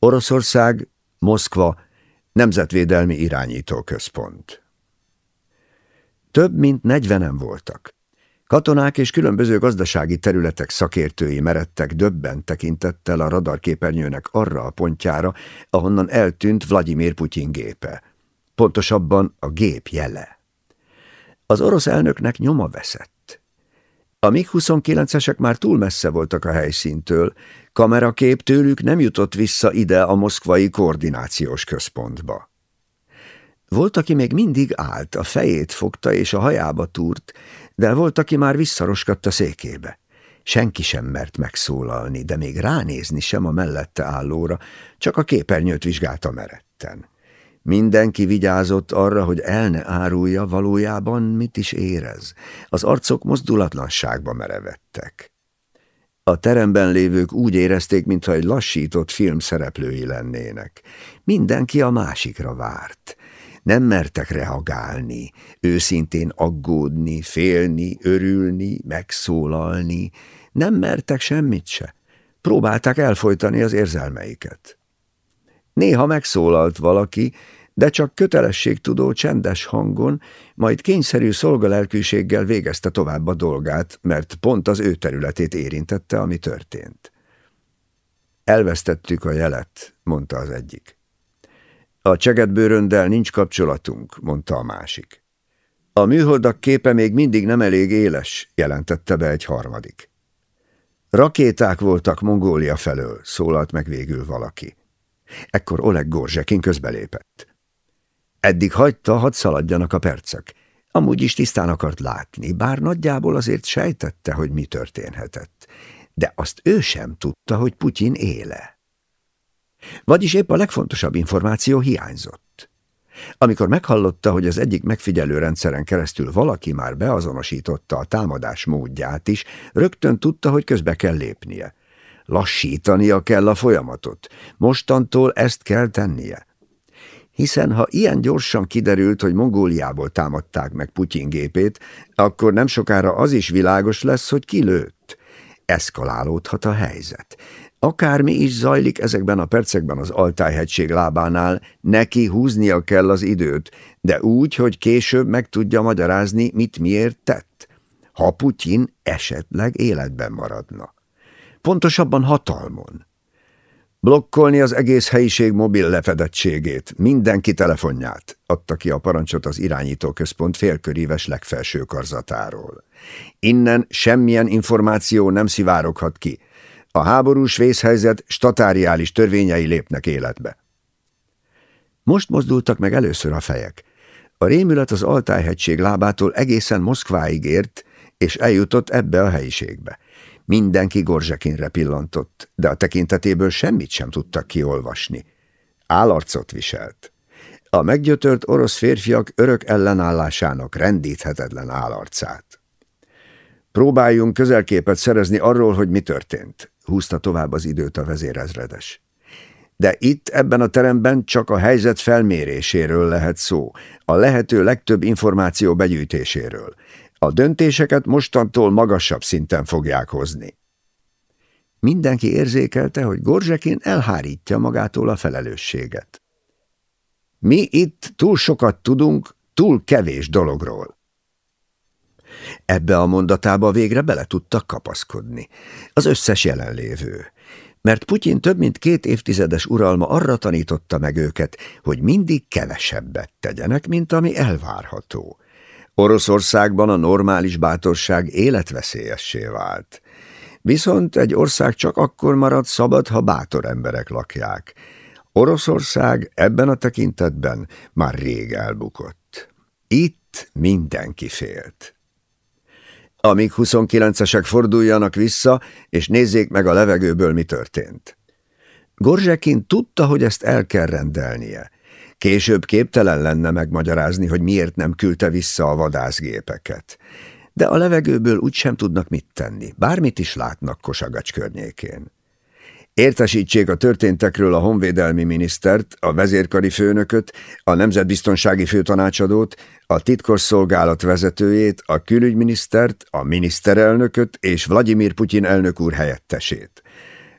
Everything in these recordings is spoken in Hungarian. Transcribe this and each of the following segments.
Oroszország, Moszkva, Nemzetvédelmi Irányító Központ. Több mint negyvenen voltak. Katonák és különböző gazdasági területek szakértői meredtek döbben tekintettel a radarképernyőnek arra a pontjára, ahonnan eltűnt Vladimir Putyin gépe. Pontosabban a gép jele. Az orosz elnöknek nyoma veszett. A MiG-29-esek már túl messze voltak a helyszíntől, kamerakép tőlük nem jutott vissza ide a moszkvai koordinációs központba. Volt, aki még mindig állt, a fejét fogta és a hajába túrt, de volt, aki már visszaroskadt a székébe. Senki sem mert megszólalni, de még ránézni sem a mellette állóra, csak a képernyőt vizsgálta meretten. Mindenki vigyázott arra, hogy el ne árulja valójában, mit is érez. Az arcok mozdulatlanságba merevettek. A teremben lévők úgy érezték, mintha egy lassított film szereplői lennének. Mindenki a másikra várt. Nem mertek reagálni, őszintén aggódni, félni, örülni, megszólalni. Nem mertek semmit se. Próbálták elfolytani az érzelmeiket. Néha megszólalt valaki, de csak kötelességtudó csendes hangon, majd kényszerű szolgalelkűséggel végezte tovább a dolgát, mert pont az ő területét érintette, ami történt. Elvesztettük a jelet, mondta az egyik. A csegetbőröndel nincs kapcsolatunk, mondta a másik. A műholdak képe még mindig nem elég éles, jelentette be egy harmadik. Rakéták voltak Mongólia felől, szólalt meg végül valaki. Ekkor Oleg Gorzsekin közbelépett. Eddig hagyta, hadd szaladjanak a percek. Amúgy is tisztán akart látni, bár nagyjából azért sejtette, hogy mi történhetett. De azt ő sem tudta, hogy Putyin éle. Vagyis épp a legfontosabb információ hiányzott. Amikor meghallotta, hogy az egyik megfigyelő rendszeren keresztül valaki már beazonosította a támadás módját is, rögtön tudta, hogy közbe kell lépnie. Lassítania kell a folyamatot. Mostantól ezt kell tennie hiszen ha ilyen gyorsan kiderült, hogy Mongóliából támadták meg Putyin gépét, akkor nem sokára az is világos lesz, hogy kilőtt. Eszkalálódhat a helyzet. Akármi is zajlik ezekben a percekben az Altájhegység lábánál, neki húznia kell az időt, de úgy, hogy később meg tudja magyarázni, mit miért tett, ha Putyin esetleg életben maradna. Pontosabban hatalmon. Blokkolni az egész helyiség mobil lefedettségét, mindenki telefonját, adta ki a parancsot az irányítóközpont félköríves legfelső karzatáról. Innen semmilyen információ nem szivároghat ki. A háborús vészhelyzet statáriális törvényei lépnek életbe. Most mozdultak meg először a fejek. A rémület az Altájhegység lábától egészen Moszkváig ért, és eljutott ebbe a helyiségbe. Mindenki Gorzsekinre pillantott, de a tekintetéből semmit sem tudtak kiolvasni. Állarcot viselt. A meggyötört orosz férfiak örök ellenállásának rendíthetetlen állarcát. Próbáljunk közelképet szerezni arról, hogy mi történt, húzta tovább az időt a vezérezredes. De itt, ebben a teremben csak a helyzet felméréséről lehet szó, a lehető legtöbb információ begyűjtéséről. A döntéseket mostantól magasabb szinten fogják hozni. Mindenki érzékelte, hogy Gorzsekin elhárítja magától a felelősséget. Mi itt túl sokat tudunk, túl kevés dologról. Ebbe a mondatába végre bele tudtak kapaszkodni. Az összes jelenlévő. Mert Putyin több mint két évtizedes uralma arra tanította meg őket, hogy mindig kevesebbet tegyenek, mint ami elvárható. Oroszországban a normális bátorság életveszélyessé vált. Viszont egy ország csak akkor marad szabad, ha bátor emberek lakják. Oroszország ebben a tekintetben már rég elbukott. Itt mindenki félt. Amíg 29-esek forduljanak vissza, és nézzék meg a levegőből, mi történt. Gorzsekin tudta, hogy ezt el kell rendelnie – Később képtelen lenne megmagyarázni, hogy miért nem küldte vissza a vadászgépeket. De a levegőből úgysem tudnak mit tenni, bármit is látnak Kosagacs környékén. Értesítsék a történtekről a honvédelmi minisztert, a vezérkari főnököt, a nemzetbiztonsági főtanácsadót, a titkosszolgálat vezetőjét, a külügyminisztert, a miniszterelnököt és Vladimir Putyin elnök úr helyettesét.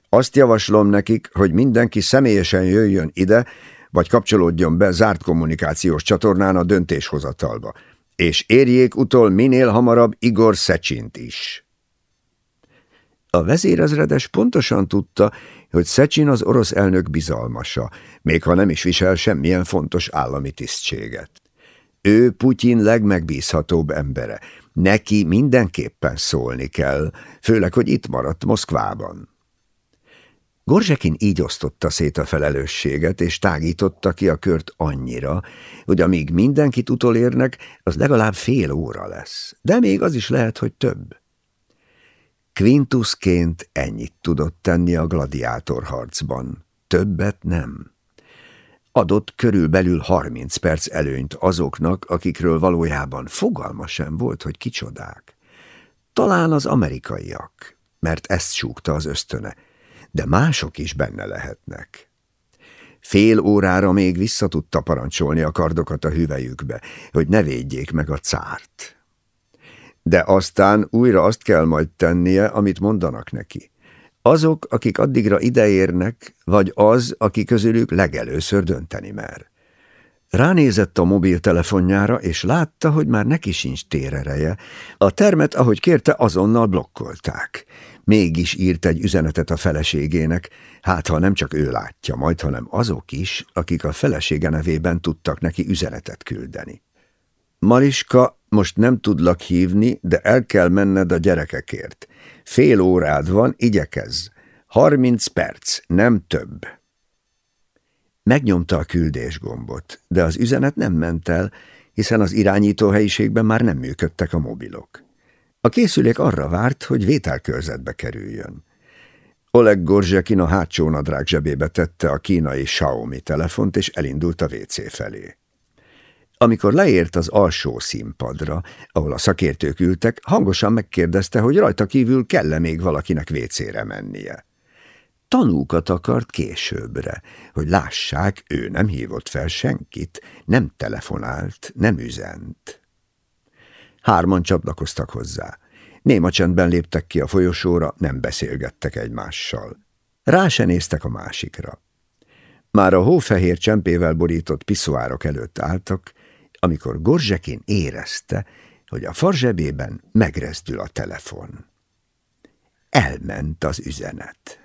Azt javaslom nekik, hogy mindenki személyesen jöjjön ide, vagy kapcsolódjon be zárt kommunikációs csatornán a döntéshozatalba, és érjék utol minél hamarabb Igor Szecsint is. A vezérezredes pontosan tudta, hogy Szecsin az orosz elnök bizalmasa, még ha nem is visel semmilyen fontos állami tisztséget. Ő Putyin legmegbízhatóbb embere. Neki mindenképpen szólni kell, főleg, hogy itt maradt Moszkvában. Gorzsekin így osztotta szét a felelősséget, és tágította ki a kört annyira, hogy amíg mindenkit utolérnek, az legalább fél óra lesz, de még az is lehet, hogy több. Quintusként ennyit tudott tenni a gladiátorharcban, többet nem. Adott körülbelül harminc perc előnyt azoknak, akikről valójában fogalma sem volt, hogy kicsodák. Talán az amerikaiak, mert ezt súgta az ösztöne, de mások is benne lehetnek. Fél órára még vissza tudta parancsolni a kardokat a hüvelyükbe, hogy ne védjék meg a cárt. De aztán újra azt kell majd tennie, amit mondanak neki. Azok, akik addigra ideérnek, vagy az, aki közülük legelőször dönteni mer. Ránézett a mobiltelefonjára, és látta, hogy már neki sincs térereje. A termet, ahogy kérte, azonnal blokkolták. Mégis írt egy üzenetet a feleségének, hát ha nem csak ő látja majd, hanem azok is, akik a felesége nevében tudtak neki üzenetet küldeni. Mariska, most nem tudlak hívni, de el kell menned a gyerekekért. Fél órád van, igyekezz. Harminc perc, nem több. Megnyomta a küldés gombot, de az üzenet nem ment el, hiszen az irányító helyiségben már nem működtek a mobilok. A készülék arra várt, hogy vételkörzetbe kerüljön. Oleg Gorzsekin a hátsó nadrág zsebébe tette a kínai Xiaomi telefont, és elindult a WC felé. Amikor leért az alsó színpadra, ahol a szakértők ültek, hangosan megkérdezte, hogy rajta kívül kell-e még valakinek vécére mennie. Tanúkat akart későbbre, hogy lássák, ő nem hívott fel senkit, nem telefonált, nem üzent. Hárman csatlakoztak hozzá. Néma csendben léptek ki a folyosóra, nem beszélgettek egymással. Rá se néztek a másikra. Már a hófehér csempével borított piszoárok előtt álltak, amikor Gorzsekin érezte, hogy a farzsebében megrezdül a telefon. Elment az üzenet.